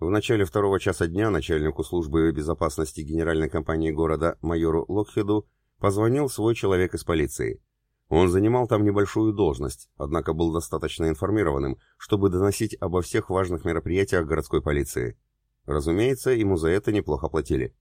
В начале второго часа дня начальнику службы безопасности генеральной компании города майору Локхеду позвонил свой человек из полиции. Он занимал там небольшую должность, однако был достаточно информированным, чтобы доносить обо всех важных мероприятиях городской полиции. Разумеется, ему за это неплохо платили.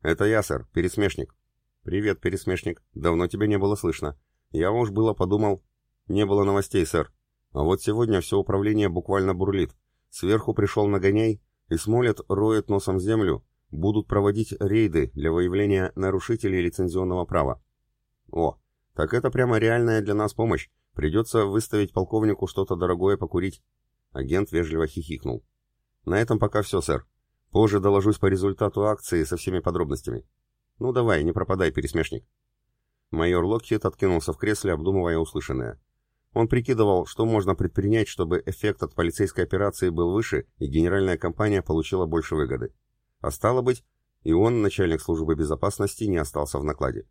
«Это я, сэр, пересмешник». «Привет, пересмешник. Давно тебя не было слышно. Я уж было подумал...» «Не было новостей, сэр. А вот сегодня все управление буквально бурлит. Сверху пришел нагоняй, и Смолет роет носом землю, будут проводить рейды для выявления нарушителей лицензионного права. О, так это прямо реальная для нас помощь. Придется выставить полковнику что-то дорогое покурить. Агент вежливо хихикнул. На этом пока все, сэр. Позже доложусь по результату акции со всеми подробностями. Ну давай, не пропадай, пересмешник. Майор Локхит откинулся в кресле, обдумывая услышанное. Он прикидывал, что можно предпринять, чтобы эффект от полицейской операции был выше и генеральная компания получила больше выгоды. А стало быть, и он, начальник службы безопасности, не остался в накладе.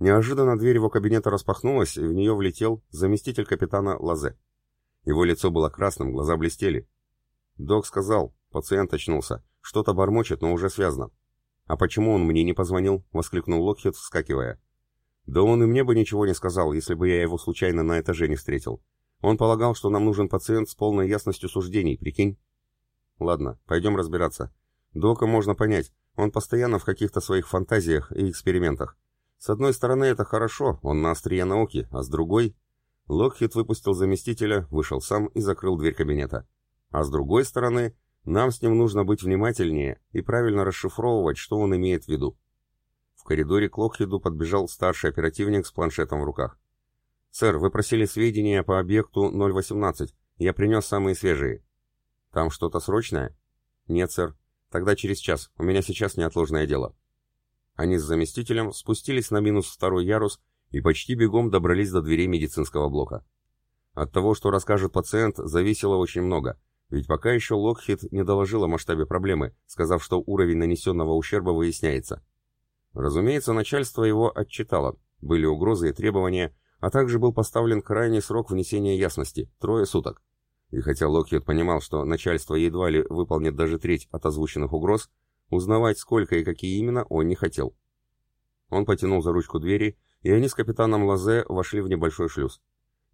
Неожиданно дверь его кабинета распахнулась, и в нее влетел заместитель капитана Лазе. Его лицо было красным, глаза блестели. Док сказал, пациент очнулся, что-то бормочет, но уже связано. «А почему он мне не позвонил?» — воскликнул Локхед, вскакивая. Да он и мне бы ничего не сказал, если бы я его случайно на этаже не встретил. Он полагал, что нам нужен пациент с полной ясностью суждений, прикинь? Ладно, пойдем разбираться. Дока можно понять, он постоянно в каких-то своих фантазиях и экспериментах. С одной стороны, это хорошо, он на острие науки, а с другой... Локхит выпустил заместителя, вышел сам и закрыл дверь кабинета. А с другой стороны, нам с ним нужно быть внимательнее и правильно расшифровывать, что он имеет в виду. В коридоре к Локхеду подбежал старший оперативник с планшетом в руках. «Сэр, вы просили сведения по объекту 018. Я принес самые свежие». «Там что-то срочное?» «Нет, сэр. Тогда через час. У меня сейчас неотложное дело». Они с заместителем спустились на минус второй ярус и почти бегом добрались до дверей медицинского блока. От того, что расскажет пациент, зависело очень много, ведь пока еще Локхит не доложил о масштабе проблемы, сказав, что уровень нанесенного ущерба выясняется. Разумеется, начальство его отчитало, были угрозы и требования, а также был поставлен крайний срок внесения ясности – трое суток. И хотя Локхед понимал, что начальство едва ли выполнит даже треть от озвученных угроз, узнавать сколько и какие именно он не хотел. Он потянул за ручку двери, и они с капитаном Лазе вошли в небольшой шлюз.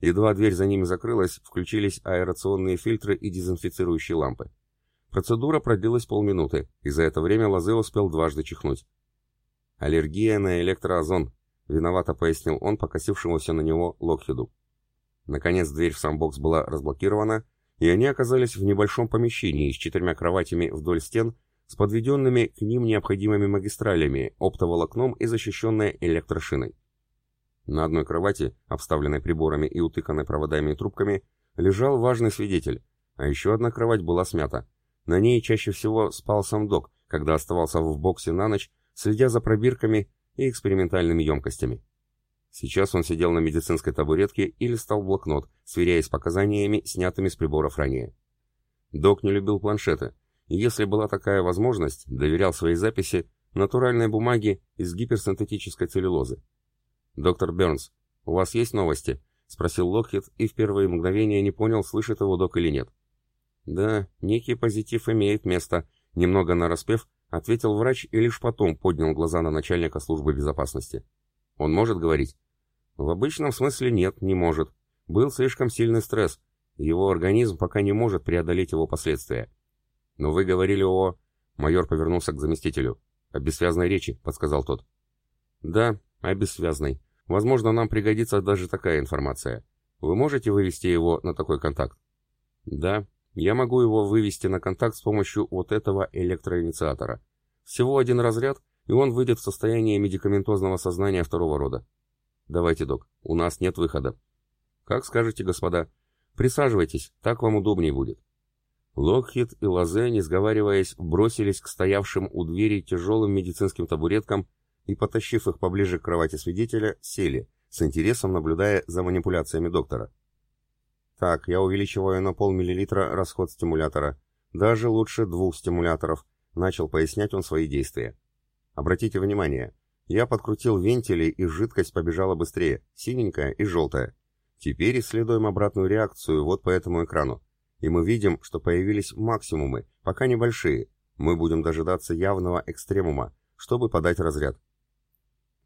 Едва дверь за ними закрылась, включились аэрационные фильтры и дезинфицирующие лампы. Процедура продлилась полминуты, и за это время Лазе успел дважды чихнуть. «Аллергия на электроозон», — виновато пояснил он покосившемуся на него Локхеду. Наконец дверь в сам бокс была разблокирована, и они оказались в небольшом помещении с четырьмя кроватями вдоль стен, с подведенными к ним необходимыми магистралями, оптоволокном и защищенной электрошиной. На одной кровати, обставленной приборами и утыканной проводами и трубками, лежал важный свидетель, а еще одна кровать была смята. На ней чаще всего спал сам док, когда оставался в боксе на ночь следя за пробирками и экспериментальными емкостями. Сейчас он сидел на медицинской табуретке и листал блокнот, сверяясь с показаниями, снятыми с приборов ранее. Док не любил планшеты, и если была такая возможность, доверял свои записи натуральной бумаге из гиперсинтетической целлюлозы. «Доктор Бернс, у вас есть новости?» — спросил Локхит и в первые мгновения не понял, слышит его док или нет. «Да, некий позитив имеет место», — немного нараспев, ответил врач и лишь потом поднял глаза на начальника службы безопасности. Он может говорить? В обычном смысле нет, не может. Был слишком сильный стресс. Его организм пока не может преодолеть его последствия. Но вы говорили о... Майор повернулся к заместителю. О бессвязной речи, подсказал тот. Да, о бессвязной. Возможно, нам пригодится даже такая информация. Вы можете вывести его на такой контакт? Да, я могу его вывести на контакт с помощью вот этого электроинициатора. Всего один разряд, и он выйдет в состояние медикаментозного сознания второго рода. Давайте, док, у нас нет выхода. Как скажете, господа. Присаживайтесь, так вам удобнее будет. Локхит и Лазе, не сговариваясь, бросились к стоявшим у двери тяжелым медицинским табуреткам и, потащив их поближе к кровати свидетеля, сели, с интересом наблюдая за манипуляциями доктора. Так, я увеличиваю на полмиллилитра расход стимулятора. Даже лучше двух стимуляторов, начал пояснять он свои действия. Обратите внимание, я подкрутил вентили, и жидкость побежала быстрее, синенькая и желтая. Теперь исследуем обратную реакцию вот по этому экрану. и мы видим, что появились максимумы, пока небольшие. Мы будем дожидаться явного экстремума, чтобы подать разряд.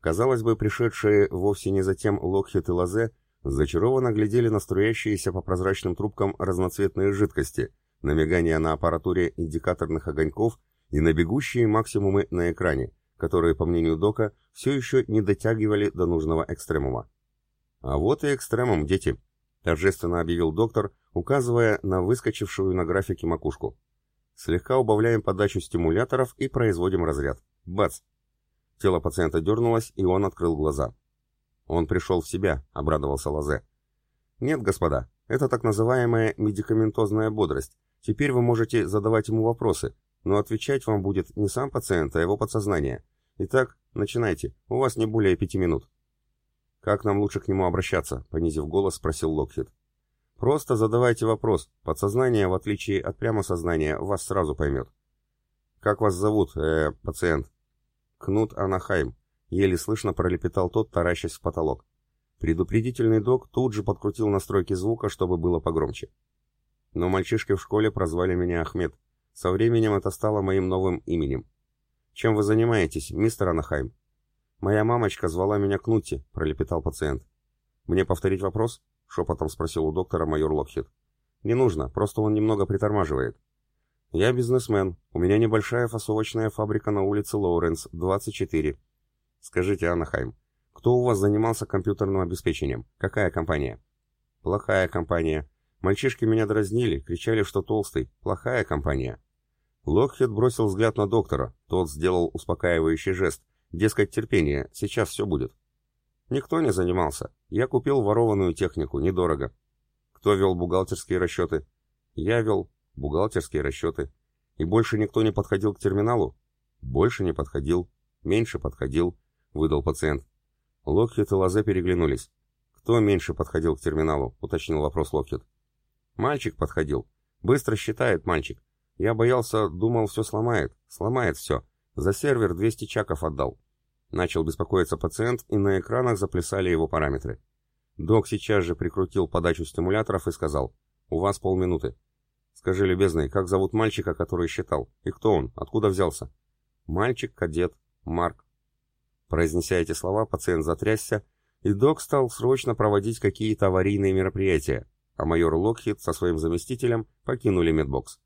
Казалось бы, пришедшие вовсе не затем Локхит и Лазе зачарованно глядели на струящиеся по прозрачным трубкам разноцветные жидкости, на мигание на аппаратуре индикаторных огоньков и на бегущие максимумы на экране, которые, по мнению Дока, все еще не дотягивали до нужного экстремума. «А вот и экстремум, дети», — торжественно объявил доктор, указывая на выскочившую на графике макушку. «Слегка убавляем подачу стимуляторов и производим разряд. Бац!» Тело пациента дернулось, и он открыл глаза. «Он пришел в себя», — обрадовался Лазе. «Нет, господа, это так называемая медикаментозная бодрость. Теперь вы можете задавать ему вопросы, но отвечать вам будет не сам пациент, а его подсознание. Итак, начинайте, у вас не более пяти минут». «Как нам лучше к нему обращаться?» — понизив голос, спросил Локхит. «Просто задавайте вопрос. Подсознание, в отличие от прямо сознания, вас сразу поймет». «Как вас зовут, э, пациент?» «Кнут Анахайм», — еле слышно пролепетал тот, таращась в потолок. Предупредительный док тут же подкрутил настройки звука, чтобы было погромче. Но мальчишки в школе прозвали меня Ахмед. Со временем это стало моим новым именем. «Чем вы занимаетесь, мистер Анахайм?» «Моя мамочка звала меня Кнутти», — пролепетал пациент. «Мне повторить вопрос?» — шепотом спросил у доктора майор Локхит. «Не нужно, просто он немного притормаживает». «Я бизнесмен. У меня небольшая фасовочная фабрика на улице Лоуренс, 24. Скажите, Анахайм, кто у вас занимался компьютерным обеспечением? Какая компания?» «Плохая компания. Мальчишки меня дразнили, кричали, что толстый. Плохая компания». Локхит бросил взгляд на доктора. Тот сделал успокаивающий жест, Дескать, терпение, сейчас все будет. Никто не занимался. Я купил ворованную технику, недорого. Кто вел бухгалтерские расчеты? Я вел бухгалтерские расчеты. И больше никто не подходил к терминалу? Больше не подходил. Меньше подходил, выдал пациент. Локхит и Лазе переглянулись. «Кто меньше подходил к терминалу?» — уточнил вопрос Локхит. «Мальчик подходил. Быстро считает мальчик. Я боялся, думал, все сломает. Сломает все. За сервер 200 чаков отдал. Начал беспокоиться пациент, и на экранах заплясали его параметры. Док сейчас же прикрутил подачу стимуляторов и сказал, «У вас полминуты». «Скажи, любезный, как зовут мальчика, который считал? И кто он? Откуда взялся?» «Мальчик, кадет, Марк». Произнеся эти слова, пациент затрясся, и док стал срочно проводить какие-то аварийные мероприятия, а майор Локхит со своим заместителем покинули медбокс.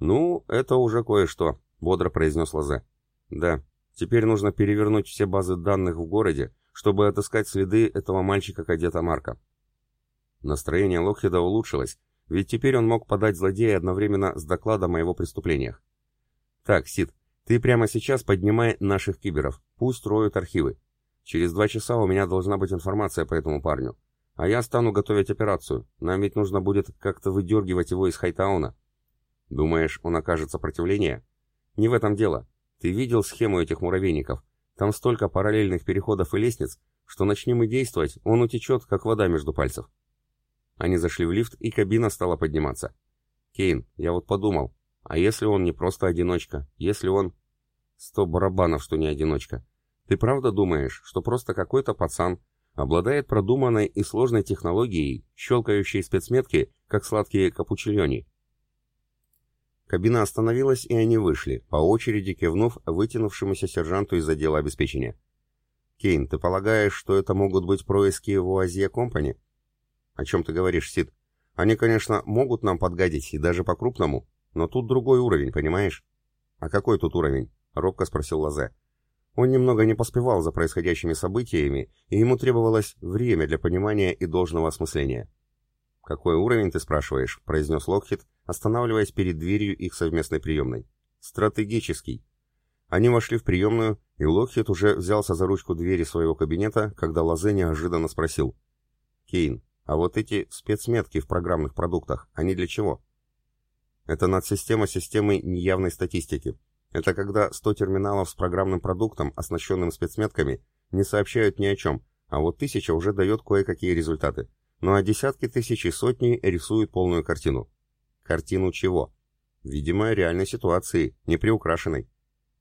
«Ну, это уже кое-что», — бодро произнес Лазе. Да, теперь нужно перевернуть все базы данных в городе, чтобы отыскать следы этого мальчика-кадета Марка. Настроение Локхеда улучшилось, ведь теперь он мог подать злодея одновременно с докладом о его преступлениях. Так, Сид, ты прямо сейчас поднимай наших киберов, пусть роют архивы. Через два часа у меня должна быть информация по этому парню. А я стану готовить операцию. Нам ведь нужно будет как-то выдергивать его из Хайтауна. Думаешь, он окажет сопротивление? Не в этом дело. Ты видел схему этих муравейников? Там столько параллельных переходов и лестниц, что начнем и действовать, он утечет, как вода между пальцев. Они зашли в лифт, и кабина стала подниматься. Кейн, я вот подумал, а если он не просто одиночка? Если он... Сто барабанов, что не одиночка. Ты правда думаешь, что просто какой-то пацан обладает продуманной и сложной технологией, щелкающей спецметки, как сладкие капучильони? Кабина остановилась, и они вышли, по очереди кивнув вытянувшемуся сержанту из отдела обеспечения. «Кейн, ты полагаешь, что это могут быть происки в Азия Компани?» «О чем ты говоришь, Сид? Они, конечно, могут нам подгадить, и даже по-крупному, но тут другой уровень, понимаешь?» «А какой тут уровень?» — робко спросил Лазе. Он немного не поспевал за происходящими событиями, и ему требовалось время для понимания и должного осмысления. «Какой уровень, ты спрашиваешь?» — произнес Локхит, останавливаясь перед дверью их совместной приемной. «Стратегический». Они вошли в приемную, и Локхит уже взялся за ручку двери своего кабинета, когда Лазе неожиданно спросил. «Кейн, а вот эти спецметки в программных продуктах, они для чего?» «Это надсистема системы неявной статистики. Это когда 100 терминалов с программным продуктом, оснащенным спецметками, не сообщают ни о чем, а вот тысяча уже дает кое-какие результаты ну а десятки тысяч и сотни рисуют полную картину. Картину чего? Видимо, реальной ситуации, не приукрашенной.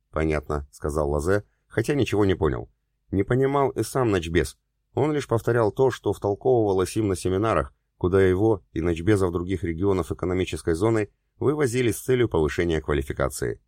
Понятно, сказал Лазе, хотя ничего не понял. Не понимал и сам Ночбес. Он лишь повторял то, что втолковывалось им на семинарах, куда его и ночбезов других регионов экономической зоны вывозили с целью повышения квалификации.